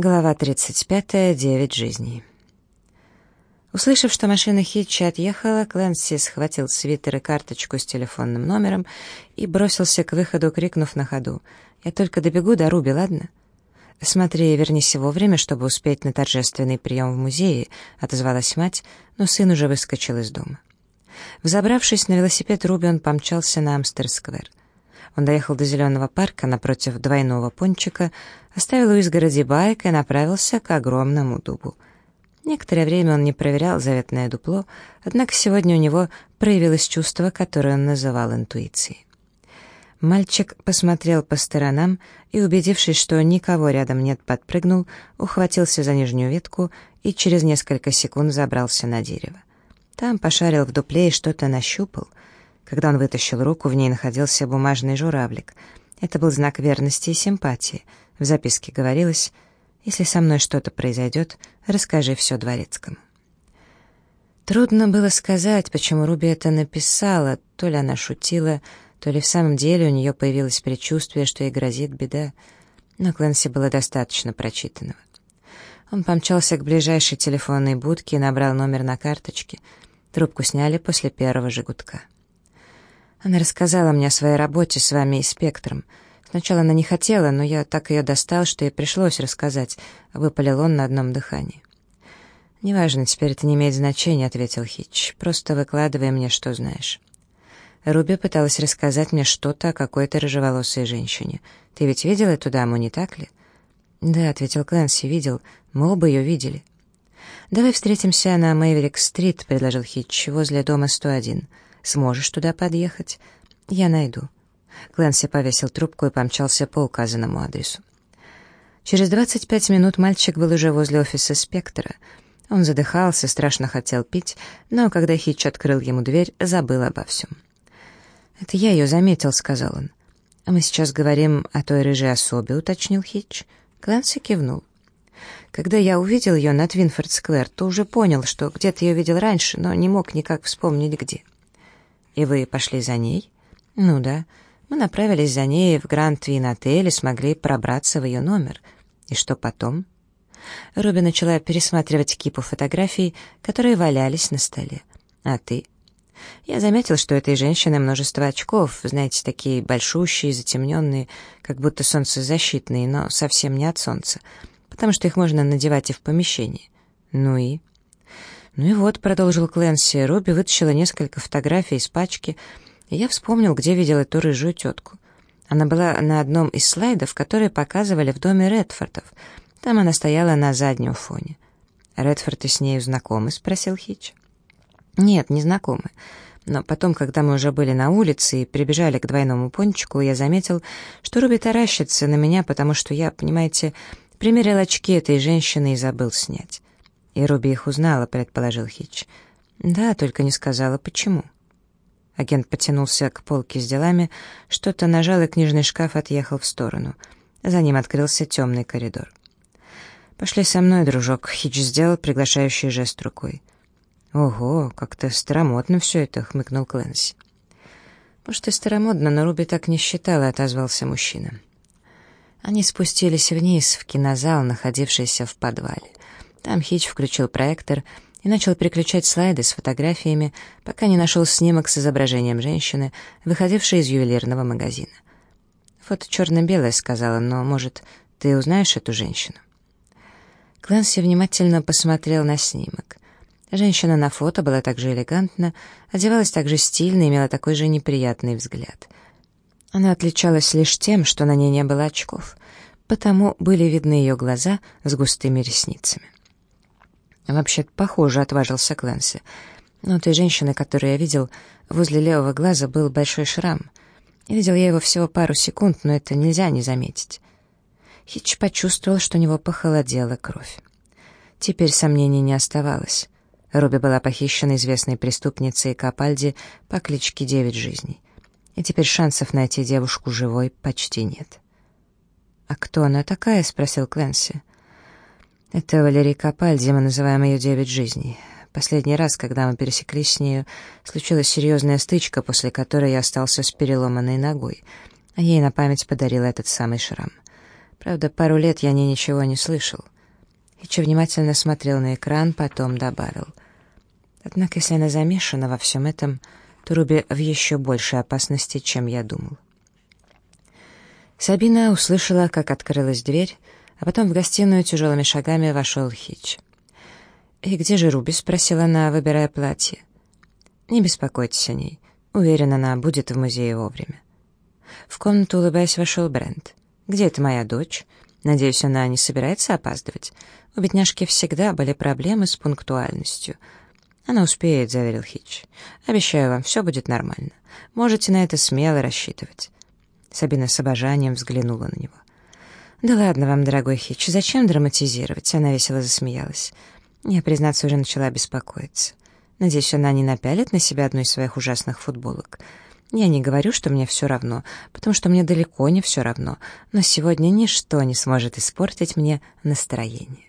Глава 35. Девять жизней. Услышав, что машина Хитча отъехала, Клэнси схватил свитер и карточку с телефонным номером и бросился к выходу, крикнув на ходу. «Я только добегу до Руби, ладно?» «Смотри, вернись вовремя, чтобы успеть на торжественный прием в музее», — отозвалась мать, но сын уже выскочил из дома. Взобравшись на велосипед Руби, он помчался на Амстер-сквер. Он доехал до зеленого парка напротив двойного пончика, оставил у изгороди байк и направился к огромному дубу. Некоторое время он не проверял заветное дупло, однако сегодня у него проявилось чувство, которое он называл интуицией. Мальчик посмотрел по сторонам и, убедившись, что никого рядом нет, подпрыгнул, ухватился за нижнюю ветку и через несколько секунд забрался на дерево. Там пошарил в дупле и что-то нащупал — когда он вытащил руку, в ней находился бумажный журавлик. Это был знак верности и симпатии. В записке говорилось «Если со мной что-то произойдет, расскажи все дворецкому». Трудно было сказать, почему Руби это написала, то ли она шутила, то ли в самом деле у нее появилось предчувствие, что ей грозит беда. Но Клэнси было достаточно прочитанного. Он помчался к ближайшей телефонной будке и набрал номер на карточке. Трубку сняли после первого же гудка. Она рассказала мне о своей работе с вами и спектром. Сначала она не хотела, но я так ее достал, что ей пришлось рассказать. Выпалил он на одном дыхании. «Неважно, теперь это не имеет значения», — ответил Хитч. «Просто выкладывай мне, что знаешь». Руби пыталась рассказать мне что-то о какой-то рыжеволосой женщине. «Ты ведь видел эту даму, не так ли?» «Да», — ответил Клэнси, — «видел. Мы оба ее видели». «Давай встретимся на Мэйверик-стрит», — предложил Хитч, — «возле дома 101. Сможешь туда подъехать? Я найду». Клэнси повесил трубку и помчался по указанному адресу. Через 25 минут мальчик был уже возле офиса «Спектра». Он задыхался, страшно хотел пить, но когда Хитч открыл ему дверь, забыл обо всем. «Это я ее заметил», — сказал он. «А мы сейчас говорим о той рыжей особе», — уточнил Хитч. Клэнси кивнул. Когда я увидел ее на Твинфорд-сквер, то уже понял, что где-то ее видел раньше, но не мог никак вспомнить, где. «И вы пошли за ней?» «Ну да. Мы направились за ней в Гранд Твин отель и смогли пробраться в ее номер. И что потом?» Руби начала пересматривать кипу фотографий, которые валялись на столе. «А ты?» Я заметил, что у этой женщины множество очков, знаете, такие большущие, затемненные, как будто солнцезащитные, но совсем не от солнца, потому что их можно надевать и в помещении. Ну и... «Ну и вот», — продолжил Клэнси, — Робби вытащила несколько фотографий из пачки, и я вспомнил, где видел эту рыжую тетку. Она была на одном из слайдов, которые показывали в доме Редфордов. Там она стояла на заднем фоне. «Редфорды с нею знакомы?» — спросил Хитч. «Нет, не знакомы. Но потом, когда мы уже были на улице и прибежали к двойному пончику, я заметил, что Руби таращится на меня, потому что я, понимаете, примерил очки этой женщины и забыл снять. «И Руби их узнала», — предположил Хитч. «Да, только не сказала, почему». Агент потянулся к полке с делами, что-то нажал, и книжный шкаф отъехал в сторону. За ним открылся темный коридор. «Пошли со мной, дружок», — Хитч сделал приглашающий жест рукой. «Ого, как-то старомодно все это», — хмыкнул Клэнси. «Может, и старомодно, но Руби так не считала», — отозвался мужчина. Они спустились вниз, в кинозал, находившийся в подвале. Там Хич включил проектор и начал переключать слайды с фотографиями, пока не нашел снимок с изображением женщины, выходившей из ювелирного магазина. «Фото черно-белое», — сказала, — «но, может, ты узнаешь эту женщину?» Клэнси внимательно посмотрел на снимок. Женщина на фото была также элегантна, одевалась так же стильно и имела такой же неприятный взгляд. Она отличалась лишь тем, что на ней не было очков, потому были видны ее глаза с густыми ресницами. «Вообще-то похоже», — отважился Клэнси. «Но у той женщины, которую я видел, возле левого глаза был большой шрам. видел я его всего пару секунд, но это нельзя не заметить». Хитч почувствовал, что у него похолодела кровь. Теперь сомнений не оставалось. Руби была похищена известной преступницей Капальди по кличке Девять Жизней. И теперь шансов найти девушку живой почти нет. «А кто она такая?» — спросил Клэнси. Это Валерий Капальди, мы называем ее «Девять жизней». Последний раз, когда мы пересеклись с нею, случилась серьезная стычка, после которой я остался с переломанной ногой, а ей на память подарила этот самый шрам. Правда, пару лет я ни ничего не слышал. Хитч внимательно смотрел на экран, потом добавил. Однако, если она замешана во всем этом, то Руби в еще большей опасности, чем я думал. Сабина услышала, как открылась дверь, а потом в гостиную тяжелыми шагами вошел Хич. «И где же Руби?» — спросила она, выбирая платье. «Не беспокойтесь о ней. Уверена, она будет в музее вовремя». В комнату, улыбаясь, вошел Брент. «Где это моя дочь? Надеюсь, она не собирается опаздывать. У бедняжки всегда были проблемы с пунктуальностью». «Она успеет», — заверил Хич. «Обещаю вам, все будет нормально. Можете на это смело рассчитывать». Сабина с обожанием взглянула на него. «Да ладно вам, дорогой Хич, зачем драматизировать?» Она весело засмеялась. Я, признаться, уже начала беспокоиться. Надеюсь, она не напялит на себя одну из своих ужасных футболок. Я не говорю, что мне все равно, потому что мне далеко не все равно, но сегодня ничто не сможет испортить мне настроение.